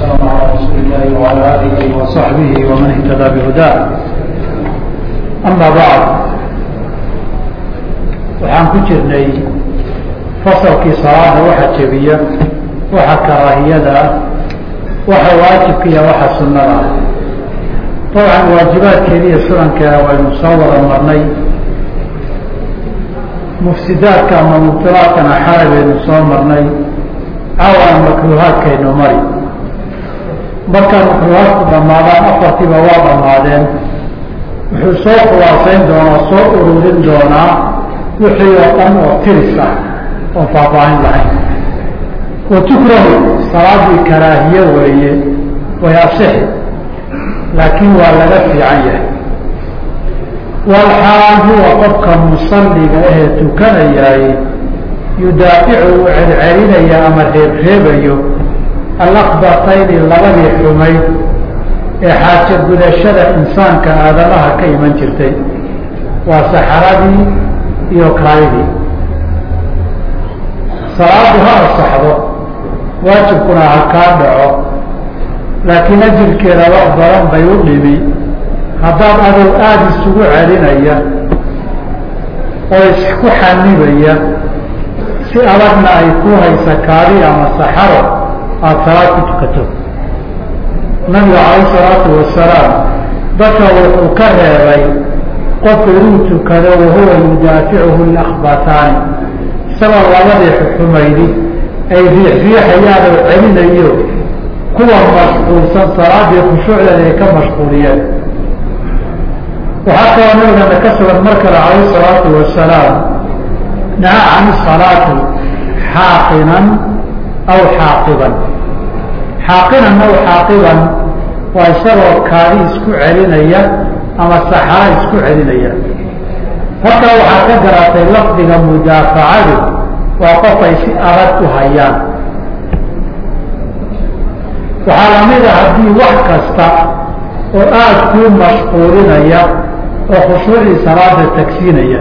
الله وعلى آله وصحبه ومن اهتدى بهداه أما بعد waxaan ku jirnay fasalkii salaada waxa jebiya waxa karaahiyada ah waxa waajibka iyo waxa sunada ah dabcan waajibaadkeeda iyo sunankeeda waynu soo wada marnay mufsidaadka ama mubtilaadkana xalay baynu soo marnay caawana makruuhaadkaynu mari markaa makruuhaadku dhammaadaan afartiiba waa dhammaadeen. Wuxuu soo khulaasayn doonaa soo ururin doonaa wixii oo dhan oo tiris ah oon faahfaahin lahayn. Wa tukrahu salaadii karaahiye weeye way asixi laakiin waa laga fiican yahay. Walxaal huwa qofka musalliga ahee tukanayaay yudaaficu uu celcelinaya ama reebreebayo alakbatayni labadii xumayd ee xaajo gudashada insaanka aadamaha ka iman jirtay waa saxaradii iyo kaayidii salaadu ha asaxdo waajibkuna ha kaa dhaco laakiin ajirkeeda wax badan bay u dhimi. Haddaad adow aada isugu celinaya oo isku xanibaya si adagna ay ku haysa kaadi ama saxaro aada salaad ku tukato. Nabigu calayh salaatu wasalaam dadka wuxuu ka reebay qofku inuu tukado wahuwa yudaaficuhu lakbataani isagoo labadii xumaydi ay riixriixayaan oo celinayo kuwa mashquulsan salaadii khushuucdeeda ay ka mashquuliyeen. Waxaa kaloo nabigana ka sugan mar kale calayh salaatu wasalaam naha can salaati xaaqinan aw xaaqiban xaaqinan aw xaaqiban waa isagoo kaadi isku celinaya ama saxara isku celinaya. Halkaa waxaa ka garatay lafdiga mudaafacadu waa qof ay si adag u hayaan. Waxaa la mid a haddii wax kasta oo aada kuu mashquulinaya oo khushuucii salaada tagsiinaya.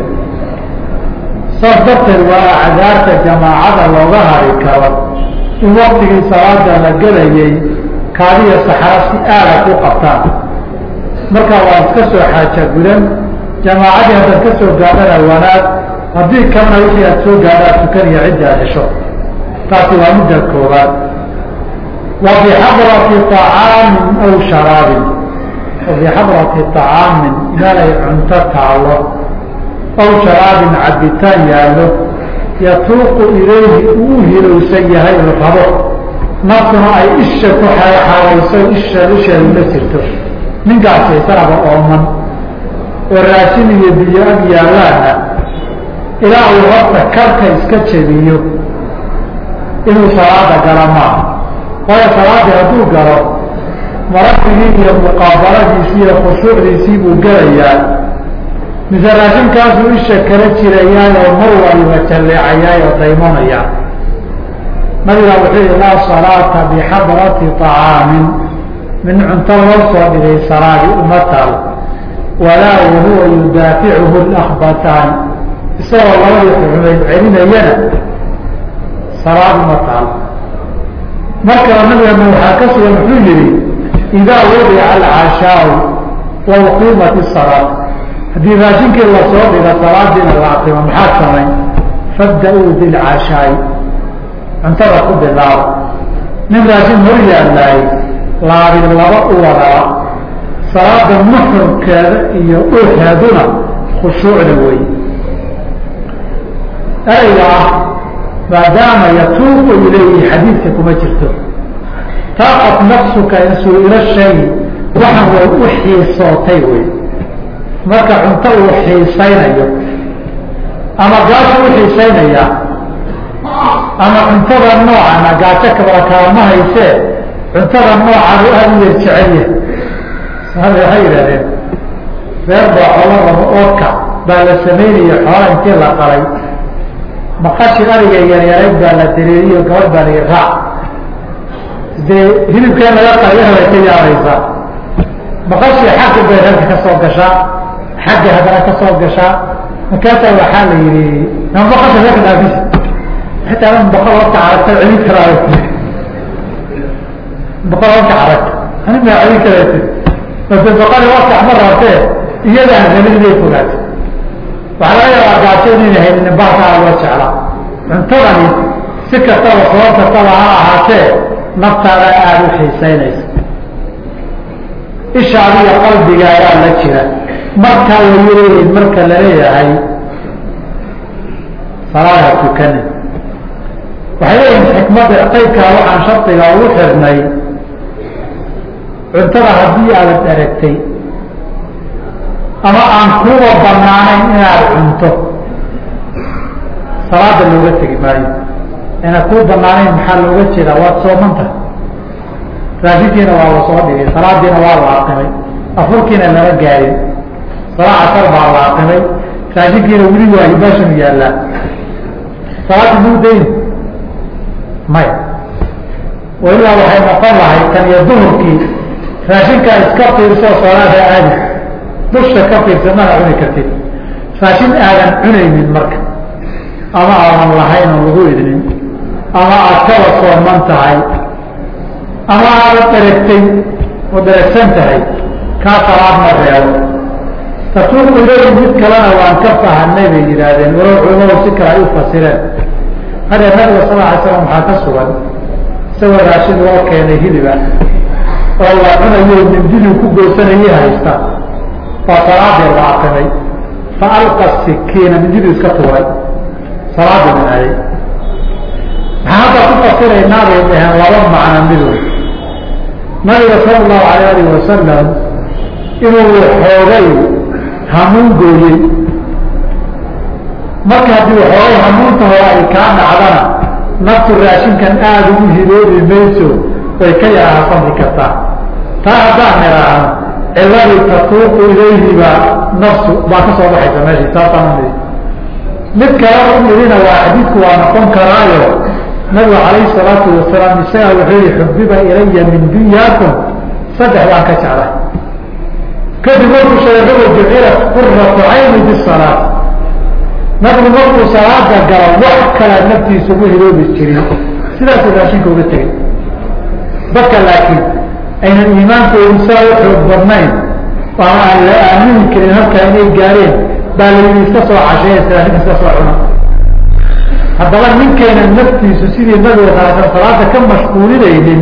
Saas darteed waa acdaarta jamaacada looga hari karo in waktigii salaada la gelayay kaadiya saxara si aada ku qabtaan. Markaa waa iska soo xaaja gudan jamaacadii haddaad ka soo gaadhana wanaag haddii kalena wixii aad soo gaadhaa tukaniya ciddi hesho. Taasi waa midda koobaad wa bixadrati طacaamin aw sharaabin. Wa bixadrati طacaamin meelay cunto taalo aw sharaabin cabitaan yaallo yatuuqu ilayhi uu hilowsan yahay oo rabo. Naftuna ay isha ku xaawayso isha isheedu la jirto. Ninkaasi isagaba ooman. Oo raashin iyo biyo ag yaallaana ilaa uu horta karka iska jebiyo. Inuu salaada gala maaha waayo salaadii hadduu galo marafigii iyo muqaabaladiisii iyo khushuucdiisii buu gelayaa mise raashinkaasuu isha kala jirayaayoo mar waliba jalleecayaay oo daymonayaa nabiga wuxuu yihi laa salaata bixadrati طacaamin min cunto loo soo dhigay salaadi uma taal walaa wahuwa yudaaficuhu lakbataani isagoo labadii xumayd celinayana salaad uma taal markaba nabigana waxaa ka sugan wuxuu yihi idaa wadica alcashaau wa uqiimat الsalaa haddii raashinkii la soo dhiga salaadiina la aqimo maxaad samayn fabda-uu bilcashaai cuntada ku bilaabo nin raashin hor yaalaay laabin laba u wadaa. Salaada muxrimkeeda iyo urheeduna khushuucda wey ereyga ah maadaama yatuuqu ilayhi xadiidka kuma jirto. Taaqat nafsuka in su'ilo shay waxan way u xiisootay wey marka cunto uu xiisaynayo ama gaasho u xiisaynaya ama cuntada noocana gaajo kabala kaama haysee cuntada noocan u aada u yar jecelya waxay yidhahdeen reer baa xoola rabo oodka baa la sameynaya xoola intii la qalay. Maqashi ariga yaryarayd baa la dareeriyo gabadh baa layi raac. Dee hilibkeen laga qalay ka yaabaysaa. Maqashii xagga bay reerka ka soo gashaa xagga haddana ka soo gashaa markaasaa waxaa la yihi ma maqasha reerka dhaafis. Xitaa boqol horta aragta celin karaayo. Boqol horta arag ani maa celin karati base baqali wakax ma rabtee iyadaan helin inay fogaatay. Waxaa laga yaabaa gaajo inayna helin baakaa loo jeclaa cuntadani si kastaba sabab kastaba ha ahaatee naftaada aada u xiisaynaysa. Ishaadiyo qalbigaagaa la jira markaa wayaleeyihin marka la leeyahay salaada tukanin waxay leeyihiin xikmadda qaybkaa waxaan shardiga ugu xirnay. Cuntada haddii aadad aragtay ama aan kuuba banaanayn inaad cunto salaada looga tegi maayo. Ina kuu banaanayn maxaa looga jeedaa? Waad soomanta raashinkiina waa la soo dhigay salaadiina waa la aqimay afurkiina lama gaarin salaa casar baa la aqimay raashinkiina weli waa hibaashanu yaallaa salaada muu dayn maya walilaa waxay noqon lahay kan iyo duhurkii. Raashinkaa iska fiirsoo salaada aadi dusha ka fiirsa mana cuni kartid. Raashin aadan cunaynin marka. Ama aadan lahayn oo lagu idnin ama aad kaba sooman tahay. Ama aada daragtay oo daragsan tahay. Kaa salaad ma reebo tatuuqu ilayhi mid kalena waan ka fahanay bay yidhaahdeen. Walow culamadu si kale ay u fasireen. Hadee nabiga sal alay slam waxaa ka sugan isagoo raashin loo keenay hiliba oo la cunayo mindidii ku goosanayay haysta. Baa salaadii la aqimay fa alqa sikiina mindidii iska tuuray. Salaadii minayay maxaa hadda ku fasiraynaa bay dhaheen laba macno midood nabiga sala allahu alayh alih wasalam inuu xoogay hamuun gooyey marka haddii xoogay hamuunta hore ay kaa dhacdana naftu raashinkan aada ugu hiloobi mayso way ka yaraha samri kartaa. Taa haddaan niraahno ciladii tatuuqu ilayhi baa nafsu baa ka soo baxaysa meeshii saasaan mid kale u midina waa xadiidku waa noqon karaayo nabigu calayhi salaatu wasalaam isagaa wuxuu yihi xubiba ilaya min dunyaakum. Saddex baan ka jeclay kadib markuu sheegaba jucilat quratu cayni bisalaat nabigu markuu salaada galo wax kala naftiisa ugu hiloobi jirin sidaasuu raashinka uga tegay. Dadka laakiin aynan iimaankoodu saa u xoog badnayn. Ama aan la aamini karin halkaa inay gaareen. Baa la yidhi iska soo casheeya raashinka iska soo cuna. Haddaba ninkeena naftiisu sidii nabiga salaasan salaada ka mashquulinaynin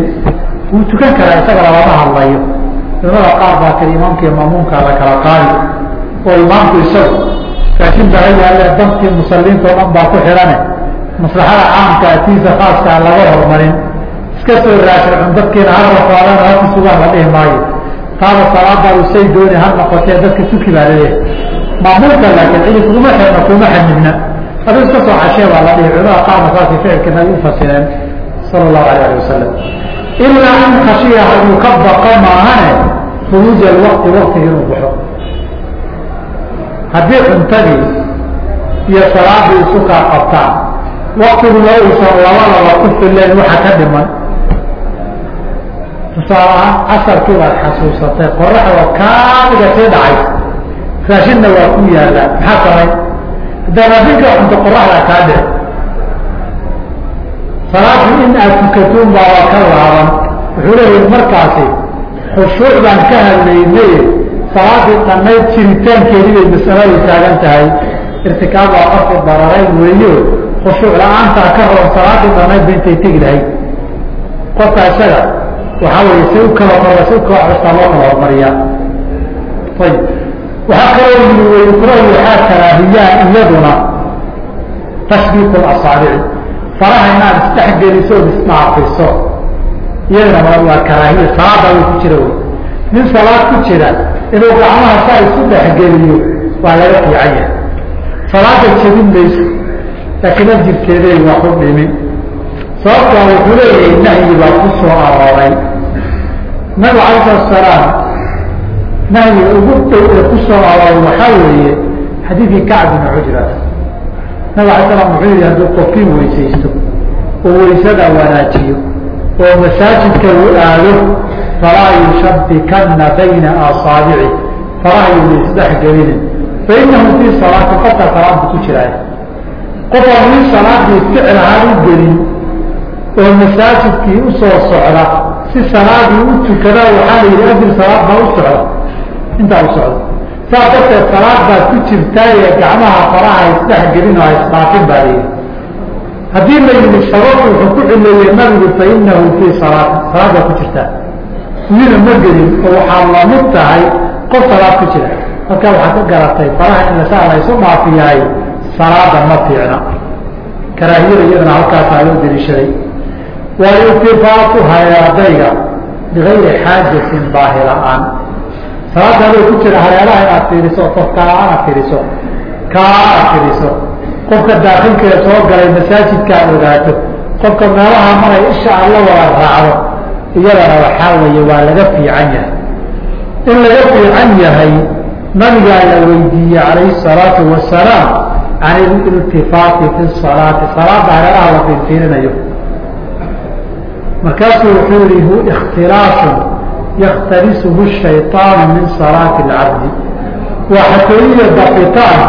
wuu tukan karaa isaga lalama hadlayo culamada qaar baa kale imaamka iyo maamuumkaa la kala qaadi. Oo imaamku isagu raashin baa yaale dantii musaliinta o dhan baa ku xidhane. Maslaxada caamka atiisa khaaskaa laga hormarin. Iska soo raashin cun dadkiina ha rafaadaan haka sugaan la dhihi maayo. Taaba salaadaadu say dooni ha noqotee dadka suki baa la leeyahay maamuumka laakiin cidi kuma xirna kuma xanibna adu iska soo cashee baa la dhihi culamada qaarna saasay ficilka nabi u fasireen sala allahu alayh ali wasalam ilaa an khashiya haduu ka baqa maahane khuruuj alwaqti waktiga inuu baxo. Haddii cuntadii iyo salaadii isu kaa qabtaan waktiguna uusan labadaba ku fileen waxa ka dhiman. Tusaalahaan casarkii baad xasuusatay qoraxda kaamiga sii dhacay. Raashinna waa ku yaalaa maxaa samay haddaa raashinka cunto qoraxdaa kaa dhici salaadii in aad tukatuun baaba ka laaban. Wuxuu leeyahi markaasi khushuuc baan ka hadlaynay salaadii dhannayd jiritaankeedii bay masaladu taagan tahay. Irtikaab waa qofku dararayn weeyo. Khushuuc la'aantaa ka roon salaadii dhannayd ba intay tegi lahayd. Qofka isaga waxaa weeye si u kala hor si u kala custaa loo kala hormariyaa. Ayib waxaa kaloo yii wayukrahu waxaa karaahiyaan iyaduna tashbiiku asaabici faraha inaad isdhexgeliso od isdhaafiso iyadana waa karaahiya salaada way ku jira wey nin salaad ku jira inuu gacmaha saa isu dhexgeliyo waa laga fiican yahay. Salaada jebin mayso laakiin ajirkeeday waa ku dhimin sababtaa wuxuu leeyahay nahyi baa ku soo arooray. Nabigu alay salatu salaam nahyiga ugu dhow ee ku soo arooray waxaa weeye xadiidkii kacb bn cujrat nabig alay slam wuxuu yihi hadduu qofkii weysaysto oo weysada wanaajiyo oo masaajidka uu aado falaa yushabikana bayna asaabici faraha yuna isdhexgelinin fainahu fii salaati qofkaa salaadbu ku jiraay qof aan salaadii ficil ahaan u gelin oo masaajidkii u soo socda si salaadii u tukada waxaa la yidhi adil salaad baa u socda. Intaa u socda. Saas darteed salaad baad ku jirtaa ee gacmaha faraha isdhexgelin oo isdhaafin baa la yidhi haddii la yidhi sababtu wuxuu ku cileeyey nabigu fa inahu fii salaati. Salaad baa ku jirtaa wina ma gelin oo waxaa la mid tahay qof salaad ku jira. Halkaa waxaad ka garatay faraha in lasaa la isu dhaafiyahay salaada ma fiicna. Karaahiyada iyadana halkaasaa loo deliishaday waliltifaatu hareerdayga bigayri xaajatin baahi la'aan salaada adoo ku jira hareeraha inaad fiiriso qofkaa aad fiiriso kaa aad fiiriso qofka daakilkeeda soo galay masaajidka aad ogaato qofka meelaha maray isha aad la wada raacdo iyadana waxaa weeye waa laga fiican yahay. In laga fiican yahay nabigaa la weydiiyey calayhi salaatu wasalaam can ililtifaati fi salaati salaada hareeraha la fiirfiirinayo markaasuu wuxuu yihi hu ikhtilaasun yakhtalisuhu shayطaanu min salaati اlcabdi waa xatooyiya dafitaan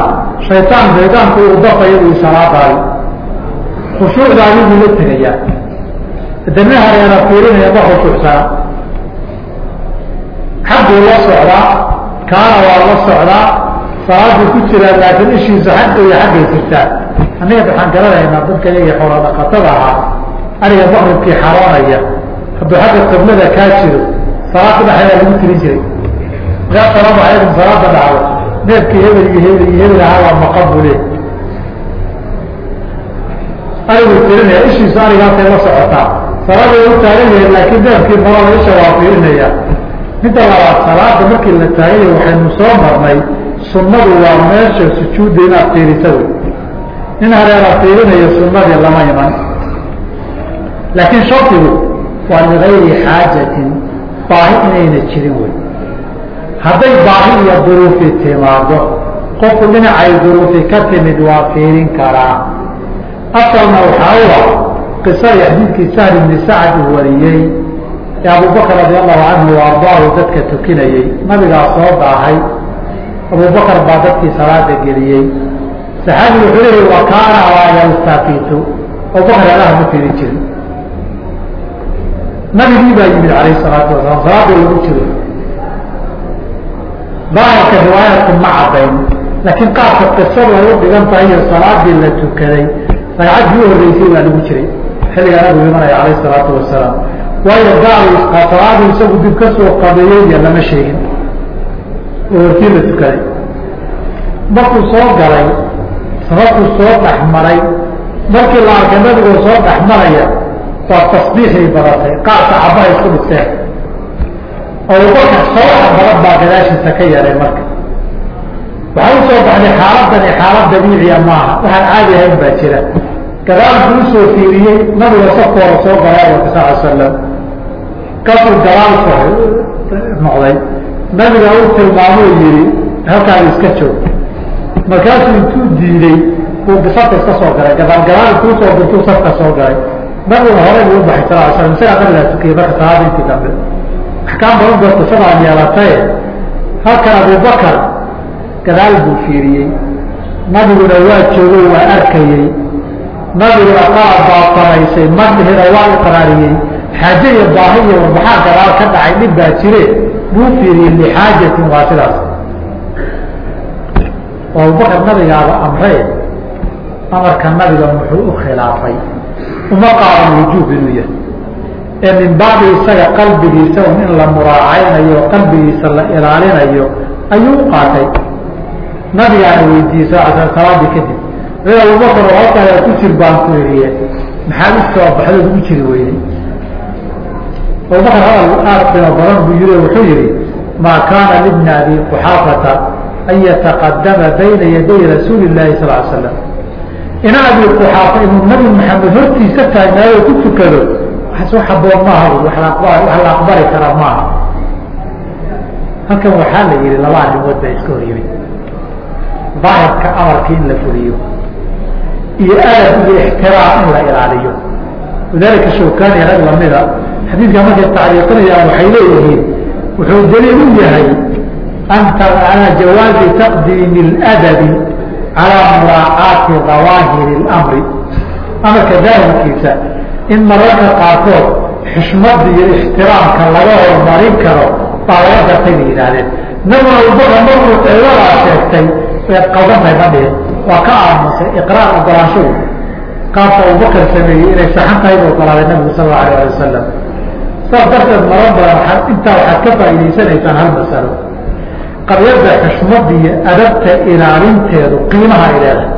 shayطaan shaydaanku uu dafayo ui salaadaadi khushuucdaadi buu la tegayaa. Dana hareera fiirinaya ma khushuucsana xagguu la socdaa kaana waa la socdaa salaaduu ku jiraa laakiin ishiisa xagga iyo xaggay jirtaa. Annaga waxaan garanaynaa dadka iyaga xoola dhaqatada ahaa ariga maqribkii xaroonaya. Hadduu xagga qiblada kaa jiro salaada dhexeeda lagu tirin jiray. Markaa salaamu calaykum salaada dhacdo neefkii hebel iyo hebel iyo hebel ahaa waa maqan buu le ariguu tirinaya ishiisu arigaasay la socotaa. Salaada u taagan yahay laakiin neefkii marada isha waa fiirinaya midda labaad salaada markii la taaganya waxaynu soo marnay sunnadu waa meesha sujuudda inaad fiirisa wey. Nin hareera fiirinayo sunnadii lama iman. Laakiin shardigu waa ligayri xaajatin baahi inayna jirin wey hadday baahi iyo duruufi timaado qofku dhinacay duruufi ka timid waa fiirin karaa. Asalna waxaa u ah qisadii xadiidkii sahl ibni sacad uu wariyey ee abubakr radi allahu canhu ardaahu dadka tukinayey nabigaa soo daahay abubakar baa dadkii salaada geliyey. Saxaabigu wuxuu leeyahy wa kaana laa yaltafitu abubakar alaha ma fiirin jirin. Nabigii baa yimid calayh salaatu wasalaam salaada lagu jiro daahirka riwaayaadku ma cadayn laakiin qaabka qisadu ay u dhigan tahay iyo salaadii la tukaday ragcaddii u horreysay baa lagu jiray. Xilligaa nabigu imanaya calayh salaatu wasalaam waayo gaal salaadu isagu dib ka soo qabeeyey iyo lama sheegin. Oo hortii la tukaday. Markuu soo galay sababkuu soo dhex maray markii la arkay nabigoo soo dhex maraya waa tasbiixay badatay. Qaarka cabaha isku dhigteen abubakar sawaxa badan baa gadaashiisa ka yeelay marka. Waxaa u soo baxday xaaladani xaalad dabiiciya maaha. Waxaan caadi ahayn baa jira. Gadaalku u soo fiiriyey nabiga safkooda soo galay abarka sal slam kasuu gadaal noqday. Nabiga u tilmaamuu yihi halkaan iska joog. Markaasuu intuu diiday uu safka iska soo galay. Gadaal gadaal kuu soo dirtuu safka soo galay. Nabiguna horey buu ubaxay sal slam isagaa nabigaa tukiyey marka salaada intii dambe axkaam badan baa qisadaan yeelataye halkan abubakar gadaal buu fiiriyey. Nabiguna waa joogay waa arkayey. Nabiguna qaab baa samaysay madhina waa iqraariyey xaaje iyo baahi iyo warbaxaa gadaal ka dhacay dhib baa jire. Buu fiiriyey lixaajatin waa sidaas. Oo abubakar nabigaaba amree amarka nabiga muxuu u khilaafay. Uma qaadan wujuub inuu yahay ee min baabi isaga qalbigiisa un in la muraacaynayo o qalbigiisa la ilaalinayo ayuu u qaatay. Nabigaana weydiiyey sl salaadii kadib a abubakar halkaa ku jir baan ku iriye maxaad u soo baxdood ugu jiri weyday abubakar hadal aad qimo badan buu yiri wuxuu yihi maa kaana libni abi quxaafata an yataqadama bayna yaday rasuuli llahi sal slam ina abi quxaafa inuu nabi maxamed hortiisa taagnaayo ku tukado waxaas haboon maaha wax la aqbali kara maaha. Halkan waxaa la yihi laba arrimood baa iska hor yimid. Daahirka amarka in la fuliyo iyo adab iyo ixtiraam in la ilaaliyo. Lidalika shawkani rag lamida xadiidka markay tacliiqinayaan waxay leeyihiin wuxuu daliil u yahay ala jawaazi taqdiimi اladabi calaa muraacaati dawaahiri اlamri amarka daahirkiisa in mararka qaarkood xishmada iyo ixtiraamka laga horumarin karo baa laga gartay bay yidhaahdeen. Nabiguna abubakar markuu ciidadaa sheegtay waad qaldantahay ma dhihin waa ka aamusay iqraar ogolaanshahu qaabka abubakar sameeyey inay saxan tahay bu ogolaaday nabigu sal allau alah ali wasalam saas darteed marar badan intaa waxaad ka faa'idaysanaysaan hal masalo. Qabyadda xushmada iyo adabta ilaalinteedu qiimaha ay leedahay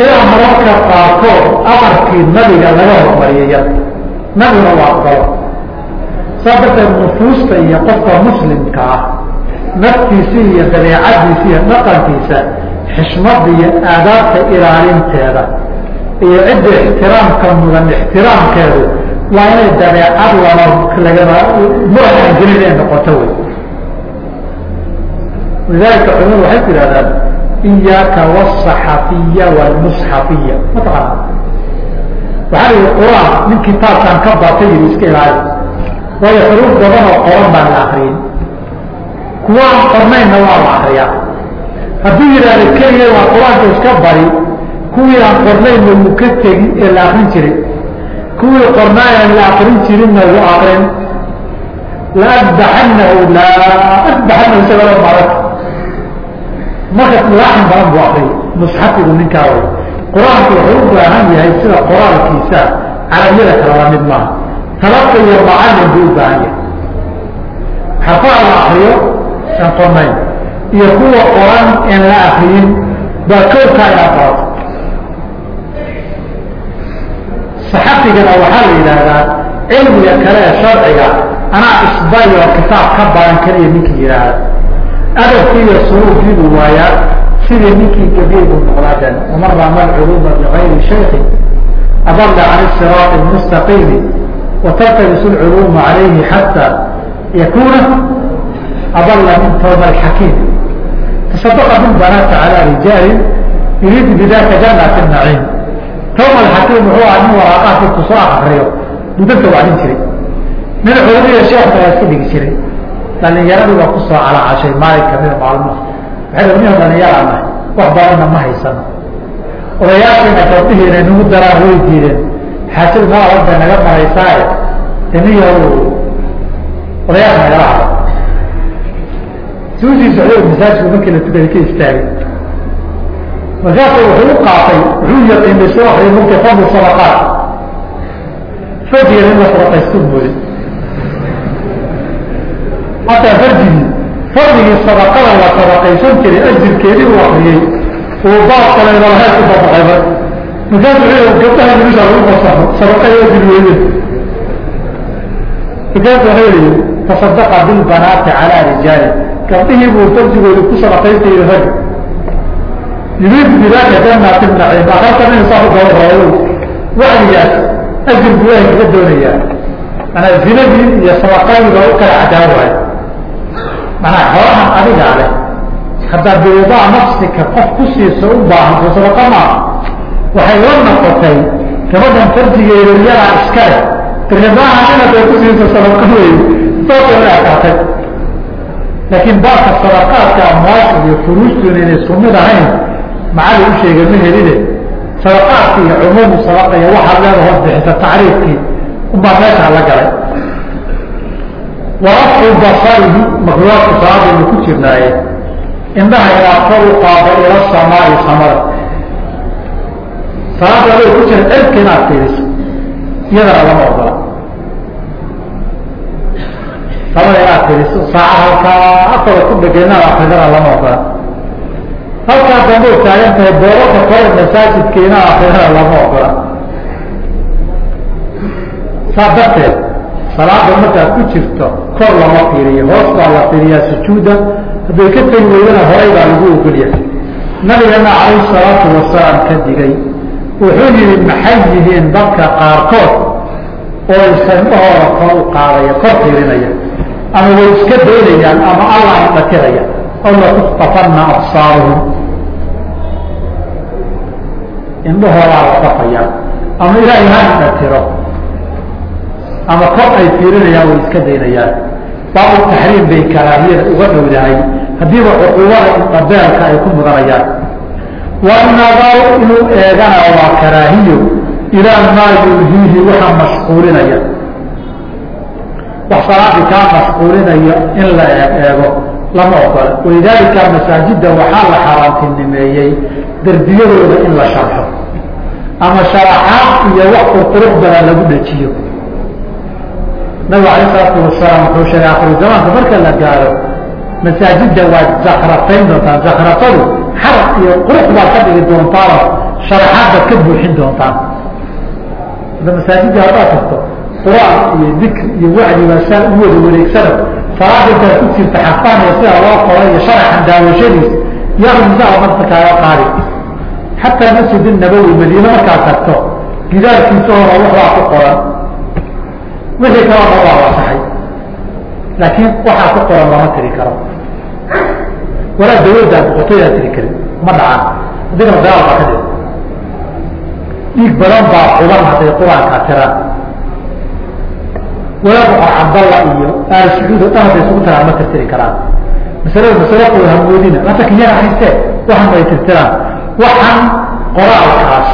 ilaa mararka qaarkood amarkii nabiga laga hormariyay yar. Waa aqbalo saas darteed nufuusta iyo qofka muslimka ah naftiisa iyo dabeecadiisa iyo dhaqankiisa xishmada iyo aadaabta ilaalinteeda iyo cidda ixtiraamka mudan ixtiraamkeedu waa inay dabeecad lama lagama muraxan ay noqoto wey. Lidalika culimadu waxay ku iyaaka wاsaxafiya wاlmusxafiya mataqaana waxaa la yihi quraan nin kitaabkan ka bartay yiri iska ilaali waayo xuruuf badan oo qoran baan la akriyin kuwaan qornaynna waa la akriyaa hadduu yidhaahdo keliya waa qur'aanka iska bari kuwii aan qornaynna wuu ka tegi ee la akrin jiray kuwii qornaayan la akrin jirinna wuu akrin la adbaxanahu la adbaxanahu isagoo marak marka laaxin badan buu akriyay musxafigu ninkaa way qur'aanku wuxuu u baahan yahay sida qoraalkiisa carabiyada kale la mid maaha. Talaqi iyo macalin buu u baahan yahay. Xafaa la akriyo aan iyo kuwa qoran en la akriyin baa kowkaa inaa qorato saxafigana waxaa la yidhaahdaa cilmiga kale ee sharciga anaa isbay oo kitaab ka baran keliya ninkii yidhaahda adabkii iyo suruufkiibuu waayaa sidii ninkii gabiy buu noqdaaden waman rama bigayri shaykin adalla can siraati mustaqiimi wataltabisu lculuuma calayhi xataa yakuna adalla min tawma alxakiim taصadaqa min banaata calى rijaalin yuriidu bidaka janati naciim. Tawma alxakiim wuxuu aha nin waraaqaha dadku soo akriyo budanta wacdin jiray. Nin culamiya sheekha waa iska dhigi jiray dhalinyaradii waa ku soo calaacashay maalin kamida maalmaha waxay niho dhalinyara nahay wax badanna ma haysano. Odayaashiina gabdhihiina nagu daraan way diideen. Xaajad malabad bay naga maraysaaye daniya odayaasha nagala hado suusii socday masaajidku markii la tukaday ka istaagay. Markaasu wuxuu u qaatay wuxuu yaqiinay soo akriya markay fadlu sadaqaat farjigeena in la sadaqaystu mooday hataa farjigii fadligii sadaqada la sadaqaysan jiray ajirkeedii uu akriyey uu baab kale malaheed ku dabaqayba markaasu wuxuu gabdhaha wilisha lagu fasaxo sadaqada ajir weyde markaasu yihi tasadaqa bilbanaati calaa rijaali. Gabdhihii buu farjigooda ku sadaqaysta yihi rag yuriidu bidaaka janati naciim. Akalka nin saa u gaba raayo. Wacdigaas ajir buu ilahay kaga doonayaa. Manaa zinadii iyo sadaqadii baa u kala cadaan waay manaa xoolahan adigaa leh haddaa biwadaa nafsika qof ku siiso u baahanto sadaqa maaha waxay la noqotay gabadhan farjigeeda yadaa iska leh. Tirnimaaha inaad ay ku siiso sadaqa wey la akaatay laakiin baabka sadaqaadka amwaasha iyo furuustuna inay isku mid ahayn macali u sheegay ma helide sadaqaadki iyo cumuumu sadaqa iyo waxaad leeda hoos bixisa tacriifkii. Unbaa meeshaa la galay warafcu basarihi makruuaadku salaadaynu ku jirnaaye indhaha inaad kor u qaado ila samaai samada salaada aday ku jira cirka inaad fiiriso iyadana lama ogola samada inaad fiiriso saacad halkaa afada ku dhega inaad akridana lama ogola halkaa dambe u taagan tahay boorarka kore masaajidka inaad akridana lama ogola saa darteed salaada markaad ku jirto kor lama fiiriyo hoos baa la fiiriyaa sujuuda hadday ka tegi weydana horay baa lagu ogolyahay nabigana calayhi salaatu wasalaam ka digay wuxuu yihi maxay yihiin dadka qaarkood oo isandhahooda kor u qaadaya kor fiirinaya ama way iska daynayaan ama allah indhatiraya aw latuktafanna absaaruhum. Indhahoodaa la dafayaa ama ilaahay ha indhatiro ama kor ay fiirinayaan way iska daynayaan. Baabu taxriim bay karaahiyada uga dhowdahay. Haddiiba cuquubada indhabeelka ay ku mudanayaan. Wanadaru inuu eegana waa karaahiyo. Ilaa maa yulhiihi waxa mashquulinaya. Wax salaadii kaa mashquulinaya in la eego lama ogola. Walidaalika masaajidda waxaa la xaaraantinimeeyey derbiyadooda in la sharxo. Ama sharaxaad iyo wax qurqurux badan lagu dhajiyo nabigu alayh salaatu wasalaam wuxuu sheegay akhiru zamaanka marka la gaaro masaajidda waad zakratayn doontaan zakratadu xaraf iyo qurux baad ka dhigi doontaanoo sharaxaad baad ka buuxin doontaan ada masaajidda haddaad tagto qur'aan iyo dikr iyo wacdi baa saa u wada wareegsano salaada intaad ku jirta xafaan iyo sida loo qoray iyo sharaxan daawashadiis yaqmisaa marta kaaga qaadi xataa masjid nabowi madiine markaad tagto gidaarkiisa hora waxbaa ku qoran wixii kaloo dhan waa wasaxay laakiin waxaa ku qoran lama tiri karo. Walaa dawladdaa boqortooydaa tiri karin ma dhacaan. Haddii kala dagaal baa ka dhig dhiig badan baa xuban hadday qur'aanka tiraan walaa boqor cabdalla iyo aal sacuud o dhan hadday isugu tiraan ma tirtiri karaan. Masalada masalo kooda hamoodina hata kiyana haystee waxan bay tirtiraan. Waxan qoraalkaas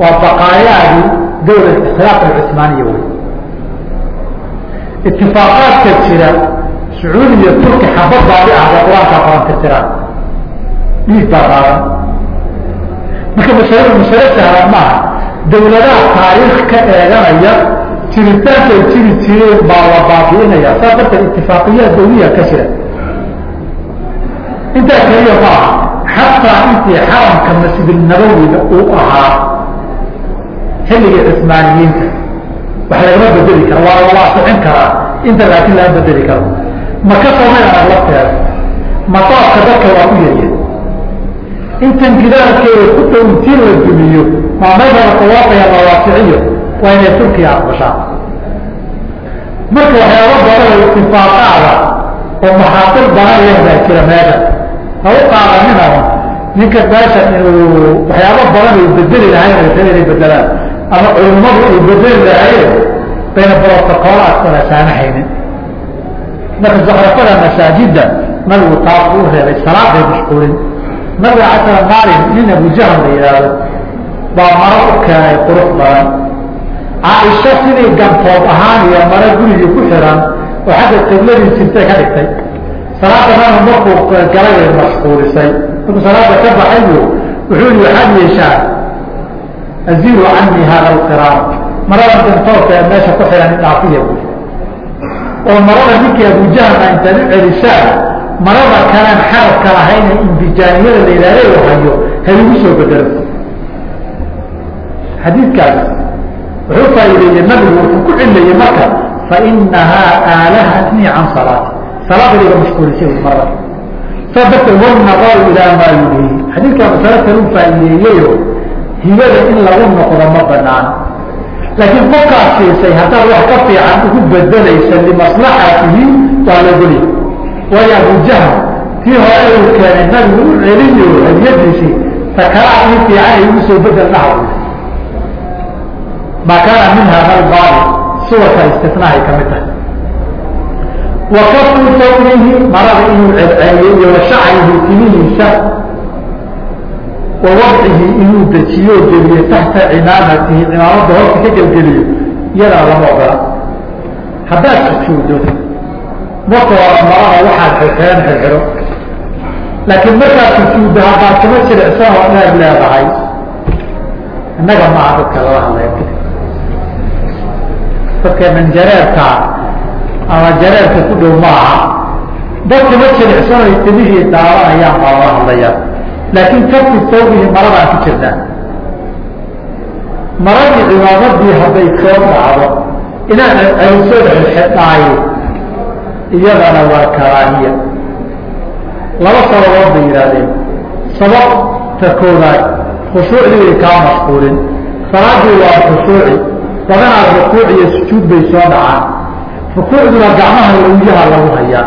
waa baqaayaadii dawla ikhtilaaf alcuثmaaniya wey itifaaqaadka jira sacuudi iyo turki xabad baadi ah bay qur'aankaa qoran tirtiraan dhiig baa qaadan marka masaladu masalo sahlan maaha dawladaha taariikh ka eeganaya jiritaankay jiri jireen baa la baabi'inaya saas darteed itifaaqiyaa dawliya ka jira intaa keliya ma aha xataa intii xaramka masjidnabowiga uu ahaa xilligii cismaaniyiinta wax lagama bedeli karo waa la waasicin karaa inta laakiin laga bedeli karo. Maka soomay arag lafteeda mataafka dadka waa ku yarya intan gidaarkeeda ku dhow intii la dumiyo maameydana tawaaqaya la waasiciyo? Waa inay turkiya aqbashaa marka waxyaaba badan oo itifaaqaada oo maxaatir badanaya baa jira meesha. Ha u qaadaninaba ninka meesha inuu waxyaaba badan ay bedeli lahayn inay bedelaan ama culimmadu ay bedeli lahaayeen bayna brotocoolaad kala saamahaynin. Marka zakrafada masaajidda nabigu taas uu reebay salaaday mashquulin. Nabiga casala maalin nin abujahal la yidhaahdo baa maro u keenay qurux badan. Caaisha sidii gantoob ahaan iyo maro gurigii ku xiran oo xagga qibladii jirtay ka dhigtay. Salaada nabi markuu galay bay mashquulisay. Markuu salaada ka baxay bu wuxuu yihi waxaad yeeshaan azilu canii hada alqiraam marada gantoobka ee meesha ku xiran idhaafiya bu oo marada ninkii abujahalna intaad u celisaan marada kaleen xarabka lahayna imbijaaniyada la yidhahda hayo haligu soo bedelo xadiidkaas wuxuu faa'iideeyey nabigu wuxuu ku cilayey marka fainahaa aalahatnii can salaati salaada iga mashquulisay marada saa darteed walnadaru ilaa maa yulhi xadiidkaa masalo kale u hibada in lagu noqdo ma banaan laakiin qofkaad siisay haddaad wax ka fiican ugu bedelaysa limaslaxatihi waa lagoli waayo abujahl tii hore uu keenay nabigu u celiyo hadiyadiisii takalaad ii fiican ay ugu bedel dhaha maa kaana min hada albaali suwarka istifnaahay ka mid tahay. Wa sawrihi marada inuu celceliyo iyo wa timihiisa wa inuu dejiyo geliyo taxta cimaamatihi cimaamada horta ka gelgeliyo iyadana lama ogola. Haddaad sujuudo marada waxaad xirxiran xirxiro. Laakiin markaad sujuuddo haddaad kuma jilicsan oo dheer leedahay innaga maaha dadka lala dadka manjareerka ama jareerka ku dhow maaha dad kuma jilicsan ay timihii daawanayaan baa lala hadlayaa laakiin kafi sawbihi maradaan ku jirnaa maradii cimaamadii hadday soo dhacdo inaad celiso xidhaayo iyadana waa karaahiya laba sababood bay yidhaahdeen sababta koodaad khushuucdii bay kaa mashquulin salaadii waa khushuuci badanaad rukuuc iyo sujuud bay soo dhacaan rukuucduna gacmaha lawyaha lagu hayaa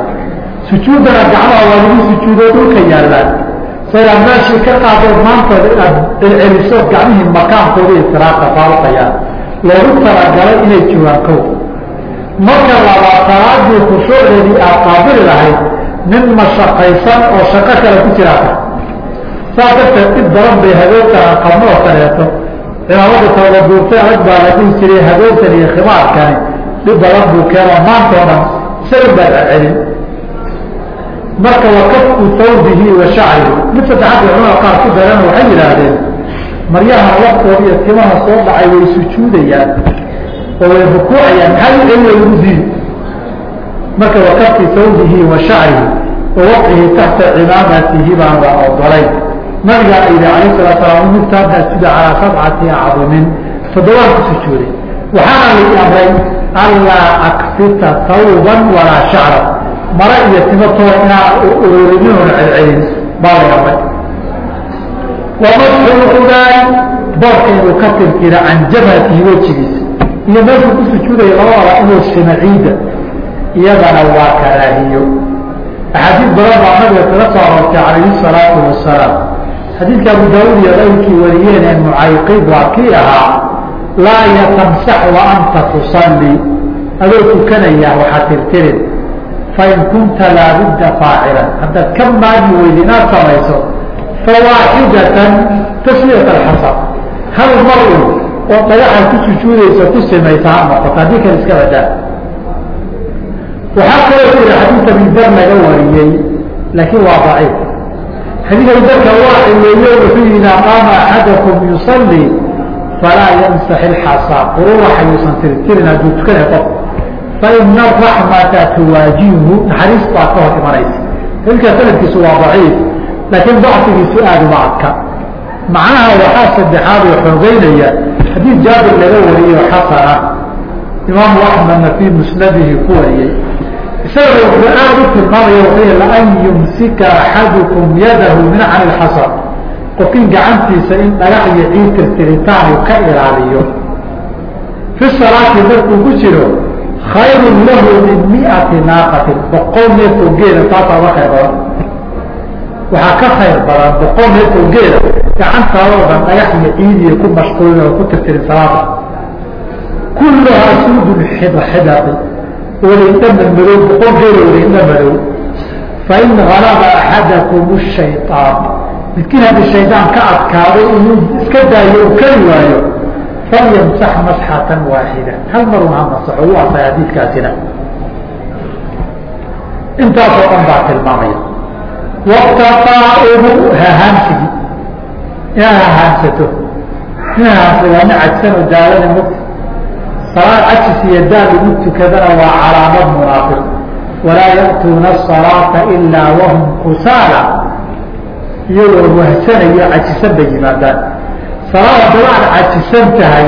sujuuddana gacmaha waa lagu sujuudoo dhulka yaallaan inaad meeshii ka qaadood maantooda inaad celceliso gacmihii makaankooda istiraaqka faaruqayaan loogu talagalay inay joogaan kow. Marka labaad salaadii khushuucdeedii aad qaabili lahayd nin mashaqaysan oo shaqo kale ku jiraata. Saa darteed dhib badan bay habeenkaa qabno oo kaleeto cimaamada toobaduurtay adag baa la dhihi jiray habeentan iyo khimaarkani. Dhib badan buu keeno maantao dhan isaga baa celcelin marka wakafku tawbihi wa shacrihi mid saddexaad bay culamada qaar ku dareen waxay yidhaahdeen maryaha laftooda iyo timaha soo dhacay way sujuudayaan oo way rukuucayaan. Maxaa u celina lagu diidi marka wakafki tawbihi wa shacrihi wa taxta cimaamatihi baan la ogolayn. Nabigaa yidhi alayh salatu salaam umurtaada asjuda calaa sabcati acdumin toddobaan ku sujuuday. Waxaana lii amray allaa aksita tawban walaa shacra mara iyo timatoona inaan ururinin celcelin baa lay amray wamasxulqudaay boorka inuu ka tirtira can jabhatihi wejigiisa. Iyo meeshuu ku sujuudaya labadaba inuu ciidda iyadana waa karaahiyo axaadiis badan baa nabiga kaga soo aroortay calayhi salaatu wasalaam xadiidka abu daauud iyo qayrkii wariyeen ee mucayqib waa kii ahaa laa yatamsax wa anta tusalli. Adoo tukanaya waxaa tirtirin fain kunta laabudda faacilan haddaad ka maagi weyda inaad samayso fawaaxidatan taswiyat alxasab hal mar un oo dhagaxaad ku sujuudaysa ku ha noqoto haddii kale iska badaa waxaa kaloo ku yihi xadiidka bidar laga wariyey laakiin waa daciif xadiidka bidarka waa cileeyo wuxuu yihi idaa qaama axadakum yusalli falaa yamsax ilxasa quruuraxa yuusan tirtirin hadduu tukanaya qof faina araxmata tuwaajihu naxariis baa ka hor imanaysa xadiidka sanadkiisu waa daciif laakiin dacfigiisu aada uma adka macnaha waxaa saddexaad oo xoogeynaya xadiid jaabir laga wariyo xasana imaamu axmedna fii musnadihi ku wariyey isagana wuxuu aada u tilmaamaya wuxuu laan yumsika axadukum yadahu min can ilxasar qofkin gacantiisa in dhagax iyo ciid tirtiritaan uu ka ilaaliyo fi salaati markuu ku jiro khayrun lahu min miati naaqatin boqol neefoo geela taasaa khayr badan waxaa ka khayr badan boqol neefoo geela gacantaadoo dhan dhagax iyo ciidiya ku mashquulin oo ku tirtirin salaada kulluhaa suudun xidxidaqi walaydhama madow boqol geela walaydha madow fain galaba axadakum shayطaan midkiin haddii shaydaan ka adkaaday inuu iska daayo u kari waayo falyamsax masxatan waaxida hal marun ha masaxo u asay xadiidkaasina intaasoo dhan baa tilmaamaya waqtaqaa'ibu hahaamsigi inaad hahaamsato nin hahaamsa waa nin cajsan oo daalada mugta salaad cajis iyo daal lagu tukadana waa calaamad munaafiq walaa ya'tuuna asalaata ilaa wahum kusaala iyagoo wahsanayo cajisan bay yimaadaan salaad haddaba aad cajisan tahay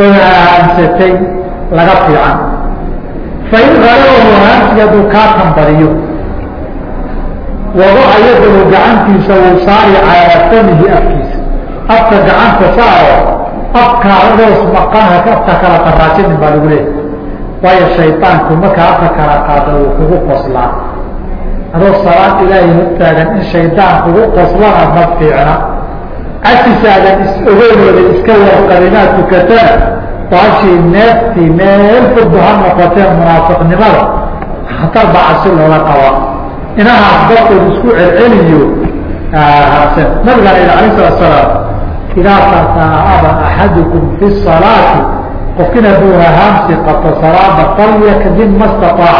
oo hahaamsatay laga fiican. Fain halabahu hahaamsiga hadduu kaa tambadiyo wadaca yadahu gacantiisa wuu saari calaa famihi afkiisa. Afka gacanta saaro afkaadadoos maqanha afka kala qaraasinin baa lagu leeyahy waayo shaydaanku markaa afka kala qaada wuu kugu qoslaa. Adoo salaad ilaahay hortaagan in shaydaan kugu qoslana ma fiicna casisaadan is-ogeynooda iska warqabinaad tukatana baashii neeftii meel fudba ha noqotee munaafiqnimada khatar baa cabsi looga qabaa inahaas dartood isku celceliyo habsan nabigaan alayh salatu salaam idaa tataaba axadukum fi salaati qofkin hadduu hahaamsi qabto salaada falyakdim ma staaaca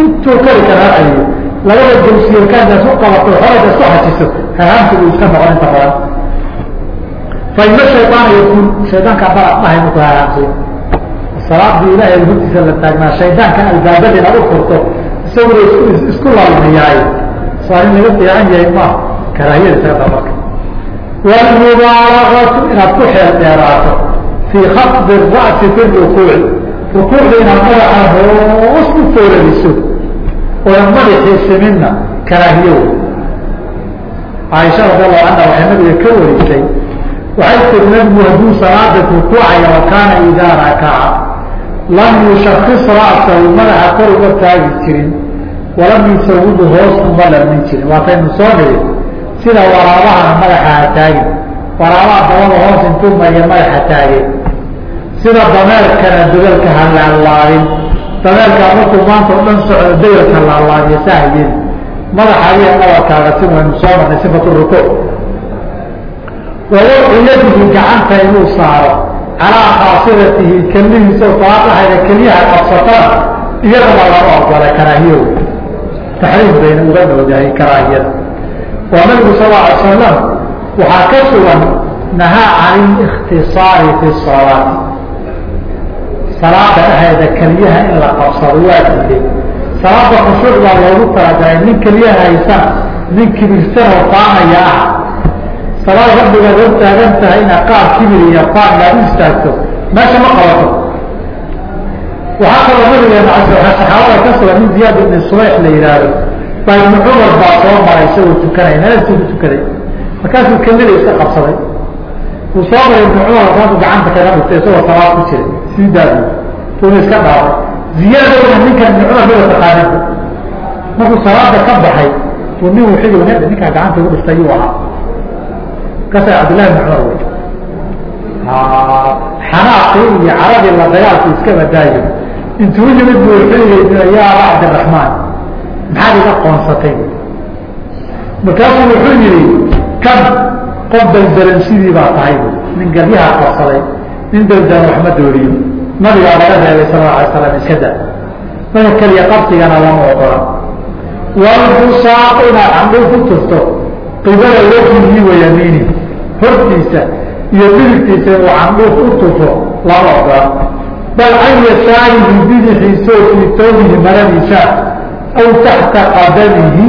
intuu kari kara ha celiyo labada gelsiyo kaantaas u qabato horayda isku xajiso hahaamsi buu iska noqon inta badan faima shayطaana yakun shaydaanka barad dhahay markuu hahaamsay salaadii ilaahay hortiisa la taagnaa shaydaanka albaabada inaad u furto isaguna isku laalmiyaay saa in fiican yahay ma karaahiyada isaga marka wlmubaalagatu inaad ku xeel dheeraato fii khafdi ra'si fi rukuuci rukuucda inaad madaxa hoos u fooradiso oodan madaxii siminna karaahiyo caaisha radi allahu canha waxay nabiga ka warisay waxay tiri nabigu hadduu salaada rukuucaya wa kaana idaa rakaca lam yushakis ra'sahu madaxa kor uga taagi jirin walam yusawidu hoos uma lamin jirin waataynu soo niri sida waraabahana madaxa ha taagin waraabaha dabada hoos intuu mariya madaxa taageen sida dameerkana dagalka ha laalaabin dameerkaa markuu maanta o dhan socdo dagalka laalaabiya sahayen madaxa adiga dhabarkaaga si waynu soo marnay sifatu rukuuc wawadcu yadihi gacanta inuu saaro calaa khaasiratihi kelmihiisa salaadahayda keliyaha qabsatana iyadana lama ogola karaahiyo taxriim bayna uga dhowdahay karaahiyada. Waa nabigu sal alay salam waxaa ka sugan nahaa can ikhtisaari fi salaati. Salaada dhexeeda keliyaha in la qabsado waa diiday salaada khushuuc baa loogu talagalay nin keliyaha haysan nin kibirsan oo faanaya ah salaad hor taagan tahay inaad qaar kibir iyo faan aad u istaagto meesha ma qabato. Waxaa kaloo nabigeena saxaabada ka sugan nin ziyaad ibni subayx la yihaahdo baa ibnu cumar baa soo maray isagoo tukanay meeltuu ku tukaday markaasuu kamida iska qabsaday. Uu soo maray ibnu cumar markaasuu gacanta kaga dhigtay isagoo salaad ku jiray. Sii daadi iska dhaafay ziyaadowna ninkan ibnu cumar mida taqaaninba markuu salaada ka baxay uu nin wuxuu yii ninkaa gacanta ugu dhiftay yuu ahaa kasa cabdillahi ibn cumar wey xanaaqii iyo caradii la dagaalku iska badaayo. Intuu yimid bu wuxuu yihi ya aba cabdiraxmaan maxaad iga qoonsatay? Markaasuu wuxuu yihi kan qof daldalan sidii baa tahay nin galyaha qabsaday nin daldalan waxma dooriyo. Nabigaa laga reebay sal la alay slam iska da keliya qabsigana lama ogola. Walbusaaq inaad ku turto qibala wejihii wayamiini hortiisa iyo midigtiisa inuu candhuuf u tufo lama ogola bal can yasaarihi bidixiisoo fii tawbihi maradiisa aw taxta qadamihi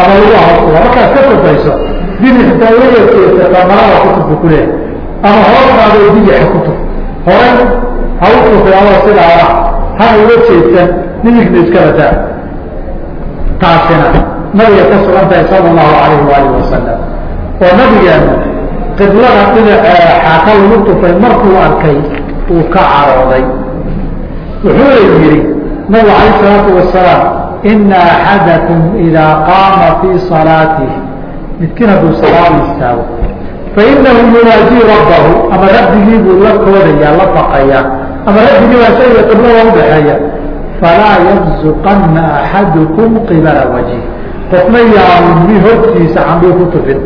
ama lagu hoosuga markaad ka tufayso bidixta wayarkeesata marada ku tufu ku leehay ama hoostaado bidixa ku tuf horay ha u tufay adoo sidaada hana uga jeedsan midigna iska badaa taasina nabiga ka sugan sala allahu alayhi waalihi wasalam oo nabigeenu qiblada dhinaceeda xaaka lagu tufay markuu arkay uu ka carooday. Wuxuuna yihi nabigu alayh salaatu wasalaam ina axadakum idaa qaama fii salaatih midkiin hadduu salaada istaago. Fainahu yunaajii rabbahu ama rabbigii buu la koodaya la baqaya ama rabbigii baa shayga qiblada udhaxeeya falaa yabzuqana axadukum qibala wajhi. Qofna yaanu mi hortiisa canduu ku tufin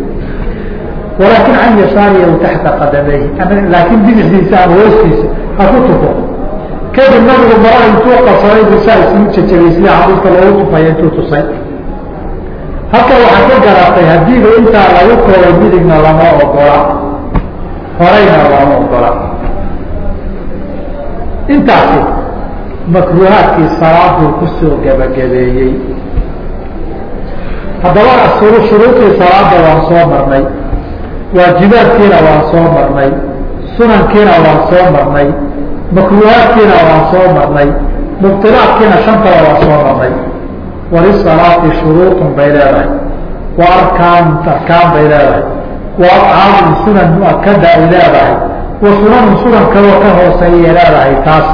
walaakin can yasaarihi aw taxta qadamayhi laakiin bidixdiisa ama hoostiisa ha ku tufo kadib nabigu mara intuu qasaday bu saa isuu jajabisay xadiiska loogu tufaya intuu tusay halka waxaa ka garatay hadiiba intaa lagu koobay midigna lama ogola horeyna lama ogola intaasi makruuhaadkii salaaduu ku soo gebagabeeyey haddaba shuruudii salaada waan soo marnay waajibaadkiina waan soo marnay sunankiina waan soo marnay makruuhaadkiina waan soo marnay mubtilaadkiina shantaba waan soo marnay. Walisalaati shuruuطun bay leedahay. Wa arkaan arkaan bay leedahay. Wa afcaalun sunan muakada ay leedahay. Wa sunanun sunan kaloo ka hooseeyay leedahay taas.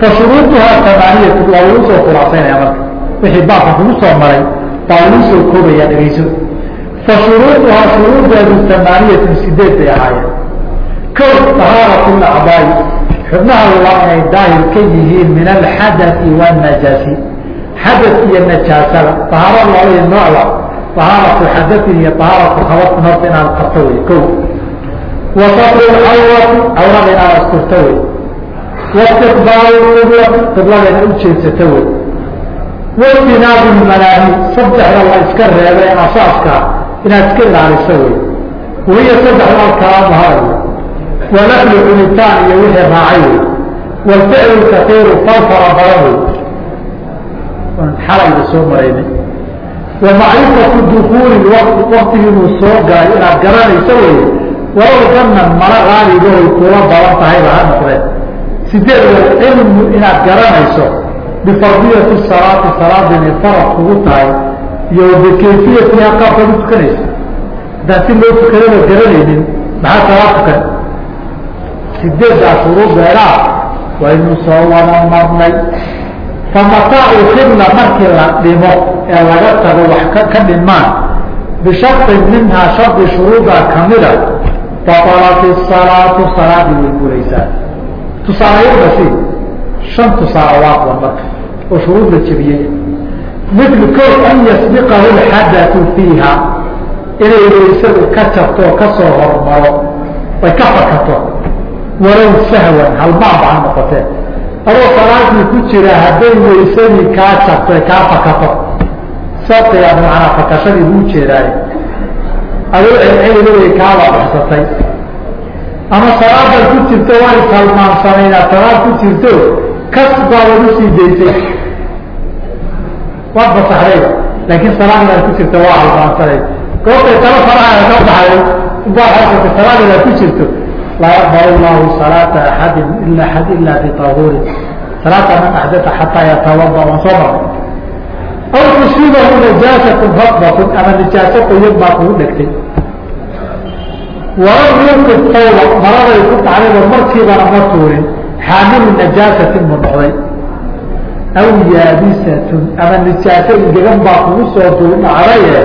Fa shuruuduhaa amaaniyatu waa lagu soo khulaasaynaya marka. Wixii baabka kugu soo maray baa lagu soo koobaya dhegeyso fa shuruuduhaa shuruudeedu amaaniyatun sideed bay ahaayeen kow tahaaratu lacdaai xubnaha waa inay daahir ka yihiin min alxadai wاnajaasi xadad iyo najaasada ahaaro labadii noocda ahaaratu xadain iyo ahaaratu khabatin horta inaad qabto wey ko wa satru cawrati cawrada inaad asturto wey waistiqbaalu qiblati qiblada inaad ujeedsato wey watinaabu manaahi saddexda la iska reebay asaaska inaad iska ilaaliso wey wahiya saddexda alkalaamu hada wey walaflu cunitaan iyo wixii raacay wey walficlu kaiiru fal fara badan wey xalayda soo maraynay wa macrifatu dukuuli waqti waktigii inuu soo galay inaad garanayso wey walow kanan mala qaalibahoy kula badan tahayba ha noqdeen sideed wa cilmu inaad garanayso bifardiyati salaati salaada inay farad kugu tahay iyo bikayfiyatiha qaabkaad u tukanaysa haddaan si loo tukadaba garanaynin maxaa salaad tukan? Sideeddaa shuruudeedaa waynu soo wada marnay famataa ukibla markii la dhimo ee laga tago wax ka dhimaan bisharin minhaa shardi shuruudaa kamida batalat salaatu salaadii way gulaysaa tusaalayaasi shan tusaalawaad ba marka oo shuruud la jebiyey mil ko an yasbiqahu lxadatu fiiha. Inay waysadu ka jabto oo ka soo hormaro ay ka fakato walow sahwan halmaanba ha noqotee adoo salaadii ku jira hadday waysadii kaa jabto kaa fakato sabtiga macnaa fakashadii buu jeedaaye adoo celcelinay kaaba baxsatay ama salaadaad ku jirto waa inaad salaad ku jirto kas baabad u sii daysay waad fasaxdayba laakiin salaad ku jirto waa halmaansanay goobtay talo faraha ka baxday ubaa xasata salaad ku jirto. Laa yaqbal llahu salaata axadin ila axad ila bitahuurin salaata man axdata xataa yatawada waan soo marnay. Aw tusiibahu najaasatun radbatun ama nijaaso qoyan baa kugu dhegtay. Walam tawba maraday ku dhacdayba markiibana ma tuurin xaamilu najaasatin mu noqday aw yaabisatun ama nijaaso ingegan baa kugu soo duu dhacdaye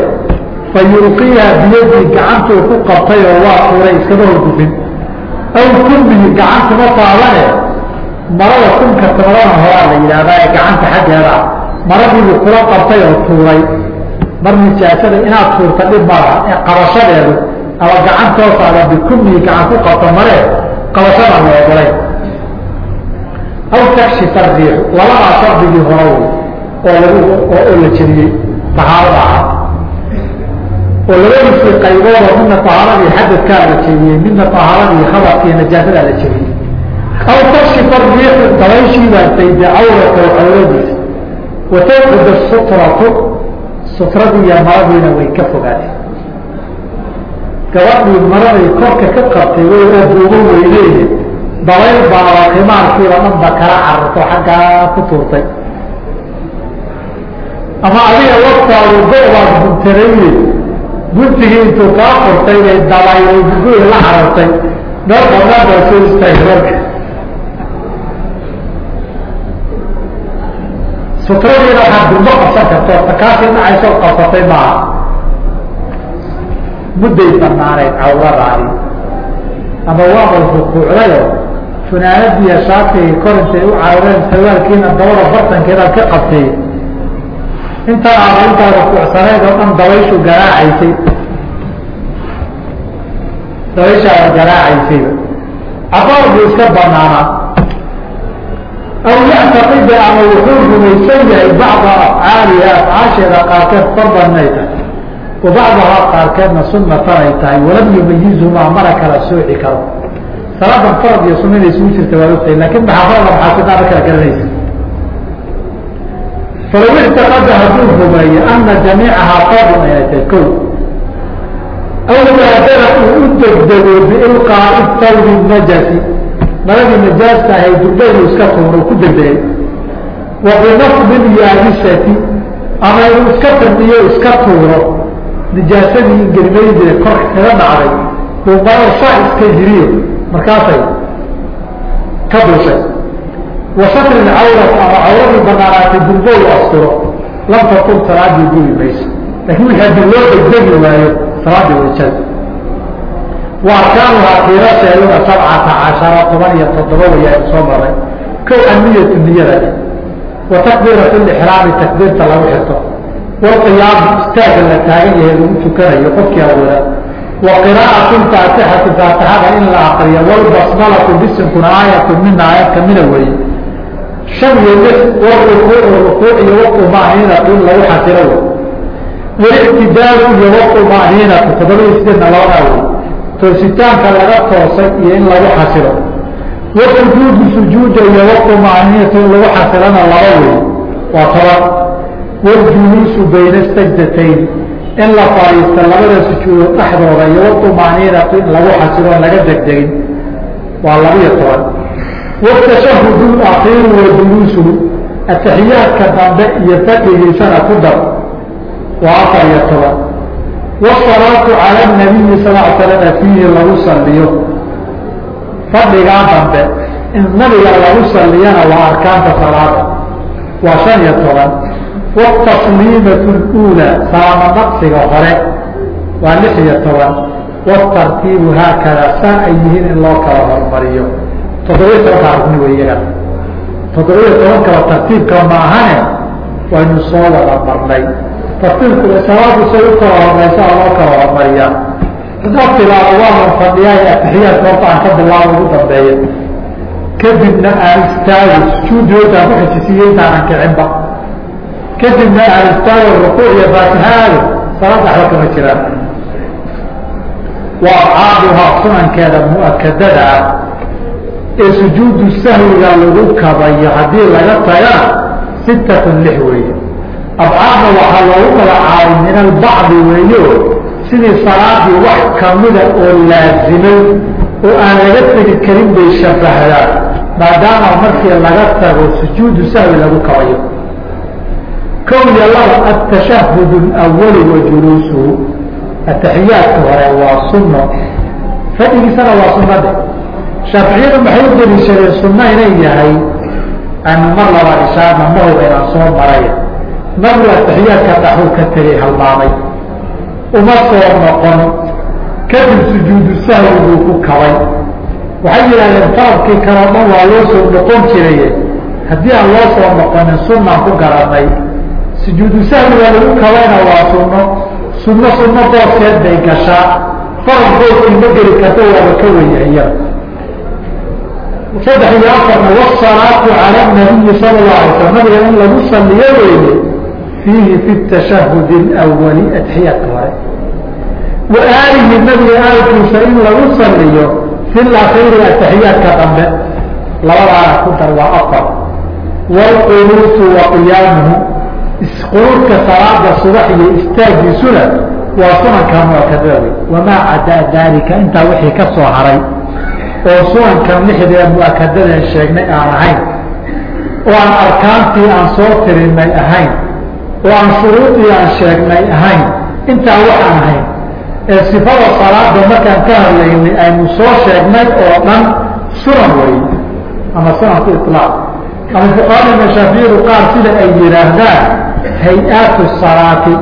fa yulqiiha biyadii gacantuu ku qabtay oo waa tuuray iskama horgufin aw kumbihi gacantuma taabane marada kunka tamadana horaa la yidhahdaa ee gacanta xaggeeda maradiibuu kula qabtay oo tuuray mar nijaasada inaad tuurta dhib malaha ee qabashadeedu ama gacantoosaada bikumnihi gacan ku qabto mare qabashada la ogolay aw takshifa riixu labadaa shardigii hore oo lagu oo la jebiyey tahaarada ahaa oo labadiisii qayboodoo midna tahaaradii xadadkaa la jebiyey midna tahaaradii khabarkii najaasadaa la jebiyey. Aw takshifa riixu dabayshiibaa sayde cawrata cawradiisa watawxud sutratu sutradii iyo maradiina way ka fogaatay. Gabadhii maraday korka ka qabtay way oo duubo weyneeye dabayl baaba khimaarkiiba dhanba kala cararto xaggaa ku tuurtay. Ama adiga waftaadu go-baad buntarayye guntigii intuu kaa furtay bay dabaylay buguhi la carartay. Meel badnaa soo istaagay sutradiina waxaad durmo qabsan karto takaasii dhacaysoo qabsatay maaha. Mudday banaanayd cawradaadi ama waabal rukuucdayo funaanadiiya shaatiga kor intay u carareen sawaalkiina dabada bartankeedaad ka qabtay. Intaa aada intaa rukuucsanayd oo dhan dabayshu garaacaysay dabayshaada garaacaysayba cabaar buu iska banaanaa. Aw yactaqida ama wuxuu rumaysan yahay bacda afcaaliha afcaasheeda qaarkeed fardan inay tahay. Wa bacdahaa qaarkeedna sunatan ay tahay. Walam yumayizumaa mana kala sooci karo salaadan farad iyo sunna inay isugu jirta waa ogtahay laakiin maxaa farada maxaa sunaa ma kala garanaysa? Falaw ictaqada hadduu rumeeye ana jamiicahaa fardun inay tahay ko aw baadara uu u degdego biilqaa'i tawbi najasi maradii najaasta ahay durdaynu iska tuuro ku degdegay. Wa binafdi yaabisati ama inuu iska tamiyo iska tuuro. Nijaasadii ingerimayde korka kaga dhacday. Buu marada saa iska jiriyo markaasay ka duushay wa satri cawrat ama cawradii banaanaatay durdo u asturo. Lam takun salaadii guri mayso laakiin wixii haddii loo degdegi waayo salaadii wayjada wa arkaanuhaa kiirasheeduna sabcata cashara toban iyo toddoba wayaan soo maray. Kow aniyatu niyada. Wa takbiiratu lixraami takbiirta lagu xirto. Walqiyaamu istaaga la taagan yahay lagu tukanayo qofkii awooda waqiraaatu faatixatu faatixada in la akriyo walbasmalatu bisinkuna aayatu mina aayad kamida weeye shan iyo lix warukuucu rukuuc iyo waqumaaniinatu in lagu xasiro wey walitidaalu iyo waqumaaniinatu toddobayo sideedna loogaa wey toositaanka laga toosay iyo in lagu xasiro wasujuudu sujuuda iyo waqumaaniinatu in lagu xasirana laba wey waa toban. Wajuluusu bayna sajdatayn in la fadhiista labada sujuudood dhexdooda iyo waطumaaniinatu in lagu xasilo on laga degdegin waa labiyo toban. Watashahudu akiiru wa juluusuhu dambe iyo fadhigiisana ku dar waa afar iyo toban. Wsalaatu cala nabiyi sal l slama fiihi lagu saliyo fadhigaa dambe in nabiga lagu saliyana waa arkaanta salaada. Waa shan iyo toban wtasliimatu اuulaa salaamo naqsiga hore waa lix iyo toban wtartiibu haakada saa ay yihiin in loo kala hormariyo toddobiyo tobanka rugni wey iyagana toddobiyo tobankaba tartiibka maahane waynu soo wada marnay tartiibku salaadu say u kala horeysa loo kala hormariyaa tilaado waanan fadhiyaa atixiyaadka horta aan ka bilaabo ugu dambeeya kadibna aan istaago sujuudiyootaan ku xijisiiye intaanan kicinba kadibna aan istaago rukuuc iyo faatihaado salaada waxba kama jiraan wa abcaaduhaa sunankeeda mu'akadada ah ee sujuudu sahwiga lagu kabayo haddii laga tagana sittatun lix weeye. Abcaadna waxaa loogu magacaabay min albacdi weeyo sidii salaadii wax kamida oo laazimay oo aan laga tegi karin bay shabahdaan maadaama markii laga tago sujuudu sahwi lagu kabayo kow iyo laba atashahud alawali wa juluusuhu ataxiyaadka hore waa sunno fadhigiisana waa sunnade shaaficiyadu maxay u daliishadeen sunno inay yahay aanu mar labaad ishaarna mahoga inaan soo maray nabigu ataxiyaadka dhaxuu ka tegay halmaamay uma soo noqon kadib sujuudu sahwi buu ku kabay waxay yidhahdeen faradkii kaleo dhan waa loo soo noqon jiraye haddii aan loo soo noqonin sunnaan ku garanay sujuudu sahwiga lagu kabayna waa sunno. Sunno sunno booskeed bay gashaa. Farad booskii ma geli karta waaba ka weyahiya saddex iyo afarna wasalaatu cala nabiyi sala allahu alay slam nabiga in lagu saliyo weeye fiihi fi tashahud alawali atxiyaadka hore wa aalihi nabiga aalkiisa in lagu saliyo fi lakhiiri ataxiyaadka dambe. Labadaana ku dar waa afar. Waalqunuutu wa isqunuudka salaada subax iyo istaagiisuna waa sunanka muakadada wamaa cadaa daalika? Intaa wixii ka soo haray oo sunankan lixdee muakadadan sheegnay aan ahayn oo aan arkaantii aan soo tirinay ahayn oo aan shuruudii aan sheegnay ahayn intaa waxaan ahayn. Ee sifada salaada markaan ka hadlaynay aynu soo sheegnay oo dhan sunan wey ama sunanku ilaaq ama fuqaada mashaaficiyadu qaar sida ay yidhaahdaan hay'aatu salaati.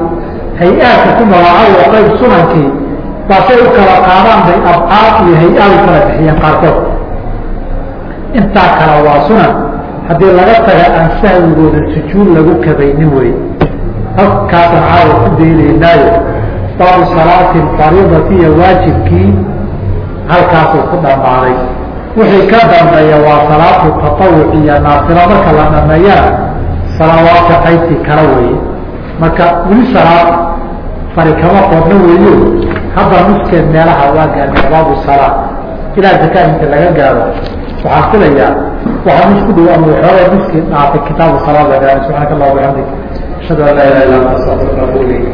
Hay'aadka ku magacaabo qayb sunankii baasay u kala qaadaan bay abcaad iyo hay'aad u kala bixiyeen qaarkood. Intaa kale waa sunan. Haddii laga taga aan sahwigooda sujuud lagu kabaynin wey. Halkaasaan caawa ku daynaynaayo baabu salaati fariidati iyo waajibkii halkaasuu ku dhammaaday wixii ka dambeeya waa salaatu tatawuc iyo naafilo marka la dhameeyana salawaadka qaybtii kala weeye. Marka weli salaad fari kama qodno weeyo. Hadda nuskeed meelaha waa gaarnay baabu salaa ilaa zakaa inta laga gaaro waxaan filayaa waxaa nus ku dhow ama waxoogay nuskii dhaafay kitaabu salaad la gaaro subxaanaka allah bixamdik ashhadu an laa ilaha illa anta astaغfiruka wa atubu ilayk